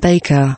Baker.